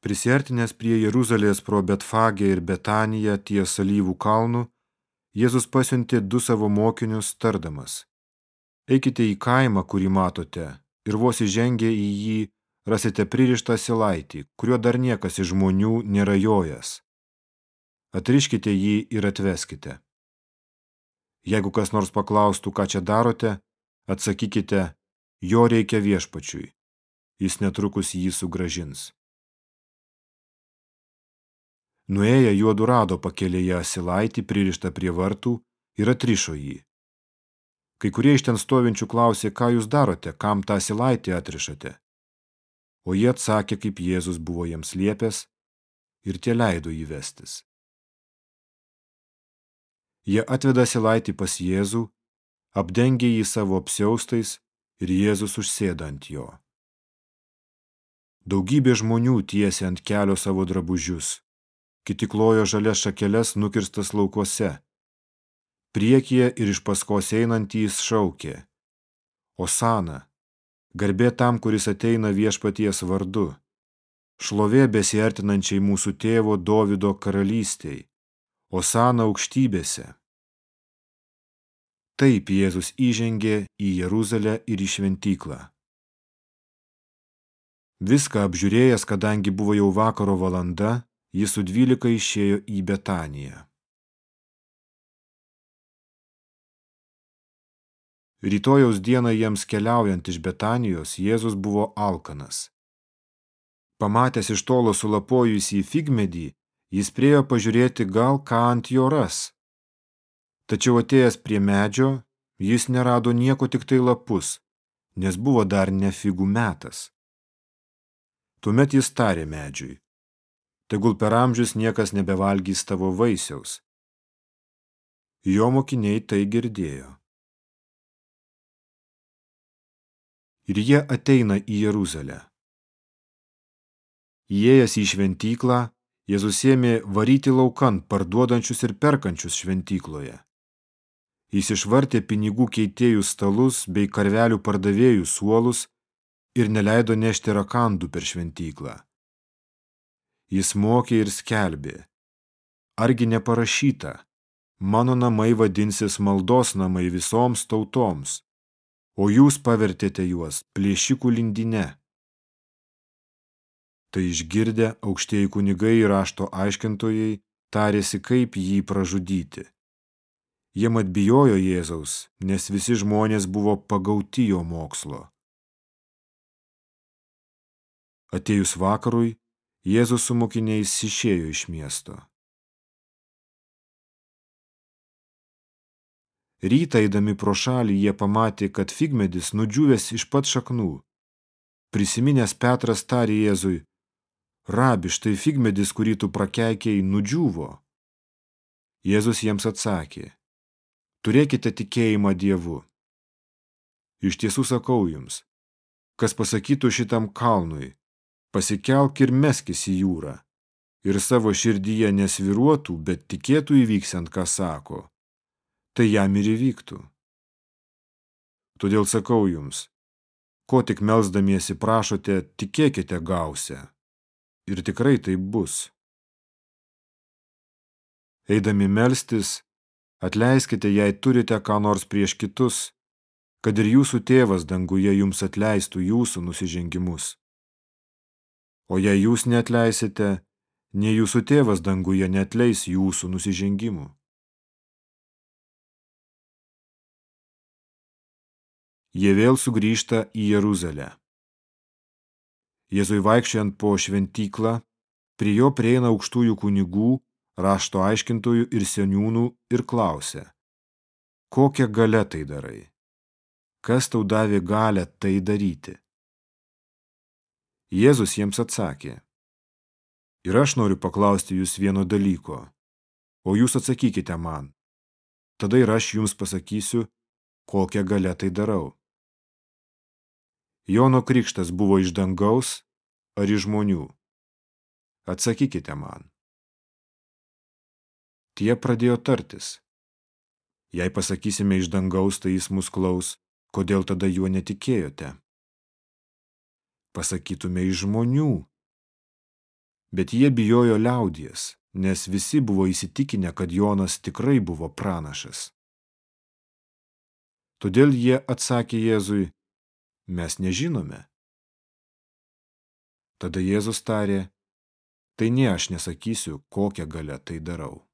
Prisartinęs prie Jeruzalės pro Betfagę ir Betaniją ties Alyvų kalnų, Jėzus pasiuntė du savo mokinius tardamas. Eikite į kaimą, kurį matote, ir vos įžengę į jį rasite pririštą silaitį, kuriuo dar niekas iš žmonių nėra jojęs. Atriškite jį ir atveskite. Jeigu kas nors paklaustų, ką čia darote, atsakykite, jo reikia viešpačiui. Jis netrukus jį sugražins. Nuėję juodu rado pakelėje asilaitį pririštą prie vartų ir atrišo jį. Kai kurie iš ten stovinčių klausė, ką jūs darote, kam tą asilaitį atrišate. O jie atsakė, kaip Jėzus buvo jiems liepęs, ir tie leido jį vestis. Jie atveda asilaitį pas Jėzų, apdengė jį savo apsiaustais ir Jėzus užsėda ant jo. Daugybė žmonių tiesė ant kelio savo drabužius kiti klojo žalias šakeles nukirstas laukuose. Priekyje ir iš paskos einantys šaukė. Osana, garbė tam, kuris ateina viešpaties vardu. Šlovė besiartinančiai mūsų tėvo Dovido karalystiai. Osana aukštybėse. Taip Jėzus įžengė į Jeruzalę ir į šventyklą. Viską apžiūrėjęs, kadangi buvo jau vakaro valanda, jis su dvylika išėjo į Betaniją. Rytojaus dieną jiems keliaujant iš Betanijos, Jėzus buvo alkanas. Pamatęs iš tolo sulapojusį figmedį, jis priejo pažiūrėti gal ką ant jo ras. Tačiau atėjęs prie medžio, jis nerado nieko tik tai lapus, nes buvo dar ne figų metas. Tuomet jis tarė medžiui, tegul per amžius niekas nebevalgys tavo vaisiaus. Jo mokiniai tai girdėjo. Ir jie ateina į Jeruzalę. Įėjęs į šventyklą, Jėzus ėmė varyti laukan parduodančius ir perkančius šventykloje. Jis išvartė pinigų keitėjų stalus bei karvelių pardavėjų suolus ir neleido nešti rakandų per šventyklą. Jis mokė ir skelbė. Argi neparašyta, mano namai vadinsis maldos namai visoms tautoms, o jūs pavertėte juos plėšikų lindine. Tai išgirdę aukštieji kunigai ir rašto aiškintojai tarėsi, kaip jį pražudyti. Jie mat bijojo Jėzaus, nes visi žmonės buvo pagauti jo mokslo. Atėjus vakarui, Jėzus su mokiniais išėjo iš miesto. Rytą eidami pro šalį jie pamatė, kad figmedis nudžiūvęs iš pat šaknų. Prisiminęs Petras tarė Jėzui, Rabi, štai figmedis, kurį tu prakeikiai, nudžiūvo. Jėzus jiems atsakė, turėkite tikėjimą Dievu. Iš tiesų sakau jums, kas pasakytų šitam kalnui, pasikelk ir meskis į jūrą. Ir savo širdyje nesviruotų, bet tikėtų įvyksiant, ką sako. Tai jam ir įvyktų. Todėl sakau jums, ko tik melsdamiesi prašote, tikėkite gausia. Ir tikrai taip bus. Eidami melstis, atleiskite, jei turite ką nors prieš kitus, kad ir jūsų tėvas danguje jums atleistų jūsų nusižengimus. O jei jūs netleisite, nei jūsų tėvas danguje netleis jūsų nusižengimų. Jie vėl sugrįžta į Jeruzalę. Jėzui vaikščiant po šventyklą, prie jo prieina aukštųjų kunigų, rašto aiškintojų ir seniūnų ir klausia, kokią galę tai darai? Kas tau davė galę tai daryti? Jėzus jiems atsakė, ir aš noriu paklausti jūs vieno dalyko, o jūs atsakykite man. Tada ir aš jums pasakysiu, kokią galę tai darau. Jono krikštas buvo iš dangaus ar iš žmonių? Atsakykite man. Tie pradėjo tartis. Jei pasakysime iš dangaus, tai jis mus klaus, kodėl tada juo netikėjote? Pasakytume iš žmonių. Bet jie bijojo liaudies, nes visi buvo įsitikinę, kad Jonas tikrai buvo pranašas. Todėl jie atsakė Jėzui, mes nežinome. Tada Jėzus tarė, tai ne aš nesakysiu, kokią galę tai darau.